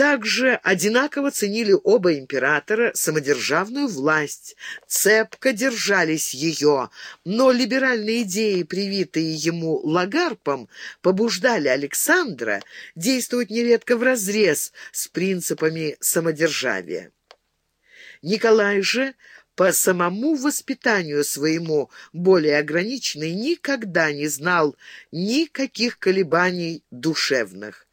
Также одинаково ценили оба императора самодержавную власть, цепко держались ее, но либеральные идеи, привитые ему Лагарпом, побуждали Александра действовать нередко вразрез с принципами самодержавия. Николай же по самому воспитанию своему более ограниченный никогда не знал никаких колебаний душевных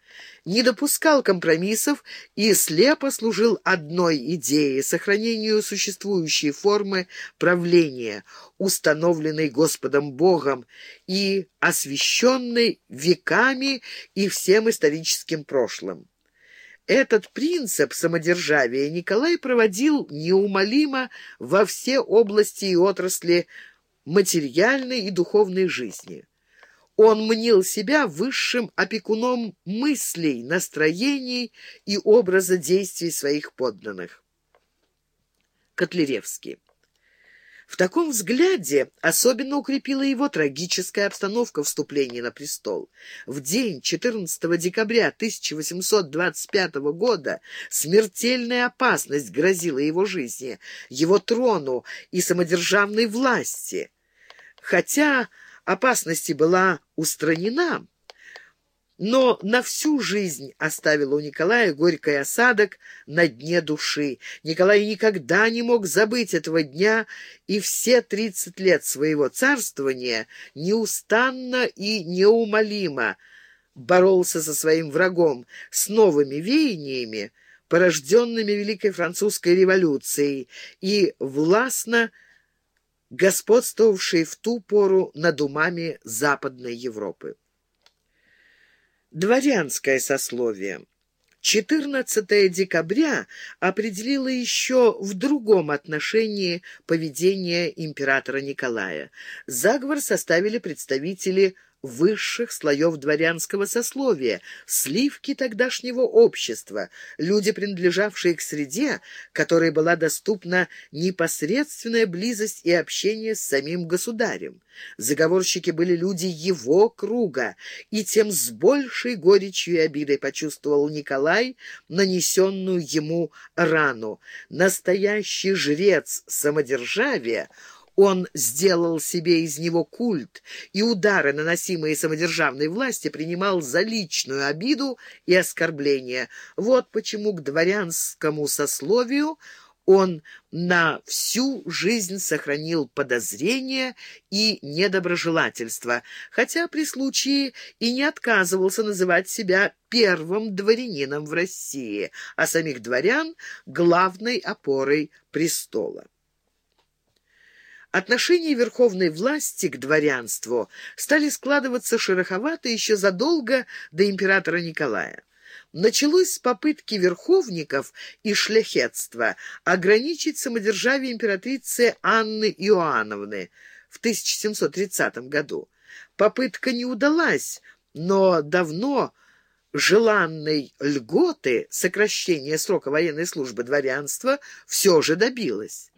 не допускал компромиссов и слепо служил одной идее — сохранению существующей формы правления, установленной Господом Богом и освященной веками и всем историческим прошлым. Этот принцип самодержавия Николай проводил неумолимо во все области и отрасли материальной и духовной жизни. Он мнил себя высшим опекуном мыслей, настроений и образа действий своих подданных. Котляревский. В таком взгляде особенно укрепила его трагическая обстановка вступления на престол. В день 14 декабря 1825 года смертельная опасность грозила его жизни, его трону и самодержавной власти. Хотя опасности была устранена, но на всю жизнь оставила у Николая горький осадок на дне души. Николай никогда не мог забыть этого дня, и все тридцать лет своего царствования неустанно и неумолимо боролся со своим врагом, с новыми веяниями, порожденными Великой Французской революцией, и властно господствовавшей в ту пору над умами Западной Европы. Дворянское сословие. 14 декабря определило еще в другом отношении поведение императора Николая. Заговор составили представители высших слоев дворянского сословия, сливки тогдашнего общества, люди, принадлежавшие к среде, которой была доступна непосредственная близость и общение с самим государем. Заговорщики были люди его круга, и тем с большей горечью и обидой почувствовал Николай нанесенную ему рану. Настоящий жрец самодержавия — он сделал себе из него культ, и удары, наносимые самодержавной власти, принимал за личную обиду и оскорбление. Вот почему к дворянскому сословию он на всю жизнь сохранил подозрение и недоброжелательство, хотя при случае и не отказывался называть себя первым дворянином в России, а самих дворян — главной опорой престола. Отношения верховной власти к дворянству стали складываться шероховато еще задолго до императора Николая. Началось с попытки верховников и шляхетства ограничить самодержавие императрицы Анны Иоанновны в 1730 году. Попытка не удалась, но давно желанной льготы сокращения срока военной службы дворянства все же добилась.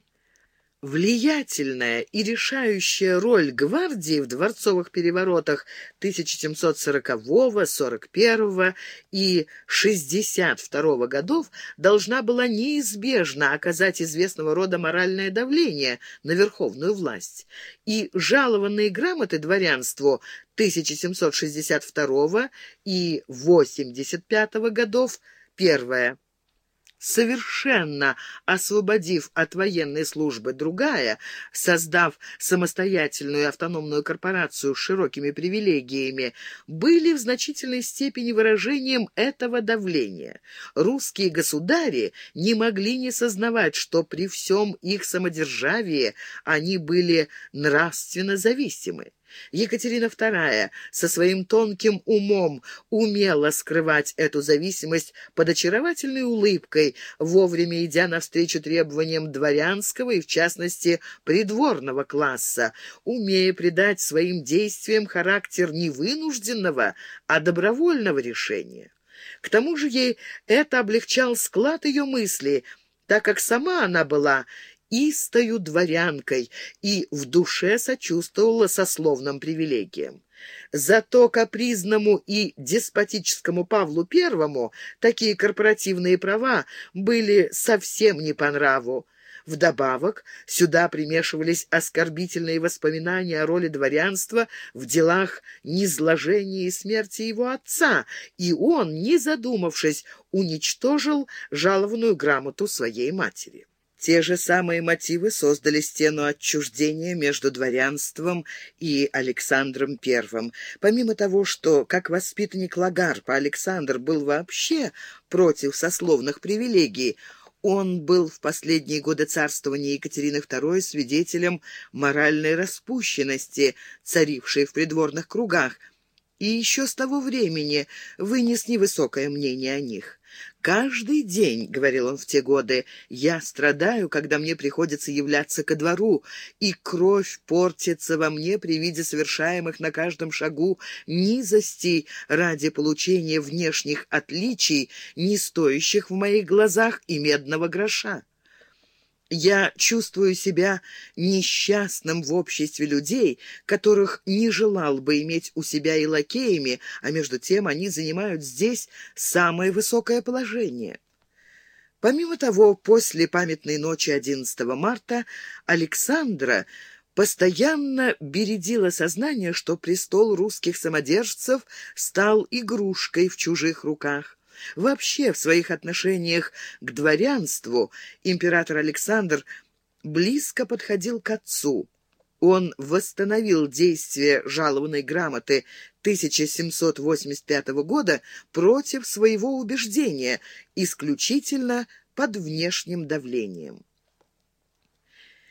Влиятельная и решающая роль гвардии в дворцовых переворотах 1740, 41 и 62 годов должна была неизбежно оказать известного рода моральное давление на верховную власть. И жалованные грамоты дворянству 1762 и 85 годов первое совершенно освободив от военной службы другая, создав самостоятельную автономную корпорацию с широкими привилегиями, были в значительной степени выражением этого давления. Русские государи не могли не сознавать, что при всем их самодержавии они были нравственно зависимы. Екатерина II со своим тонким умом умела скрывать эту зависимость под очаровательной улыбкой, вовремя идя навстречу требованиям дворянского и, в частности, придворного класса, умея придать своим действиям характер не вынужденного, а добровольного решения. К тому же ей это облегчал склад ее мысли, так как сама она была истою дворянкой и в душе сочувствовала сословным привилегиям. Зато капризному и деспотическому Павлу Первому такие корпоративные права были совсем не по нраву. Вдобавок сюда примешивались оскорбительные воспоминания о роли дворянства в делах низложения и смерти его отца, и он, не задумавшись, уничтожил жалованную грамоту своей матери. Те же самые мотивы создали стену отчуждения между дворянством и Александром I. Помимо того, что, как воспитанник Лагарпа, Александр был вообще против сословных привилегий, он был в последние годы царствования Екатерины II свидетелем моральной распущенности, царившей в придворных кругах, и еще с того времени вынес невысокое мнение о них. «Каждый день, — говорил он в те годы, — я страдаю, когда мне приходится являться ко двору, и кровь портится во мне при виде совершаемых на каждом шагу низостей ради получения внешних отличий, не стоящих в моих глазах и медного гроша. Я чувствую себя несчастным в обществе людей, которых не желал бы иметь у себя и лакеями, а между тем они занимают здесь самое высокое положение. Помимо того, после памятной ночи 11 марта Александра постоянно бередило сознание, что престол русских самодержцев стал игрушкой в чужих руках. Вообще, в своих отношениях к дворянству император Александр близко подходил к отцу. Он восстановил действие жалованной грамоты 1785 года против своего убеждения, исключительно под внешним давлением.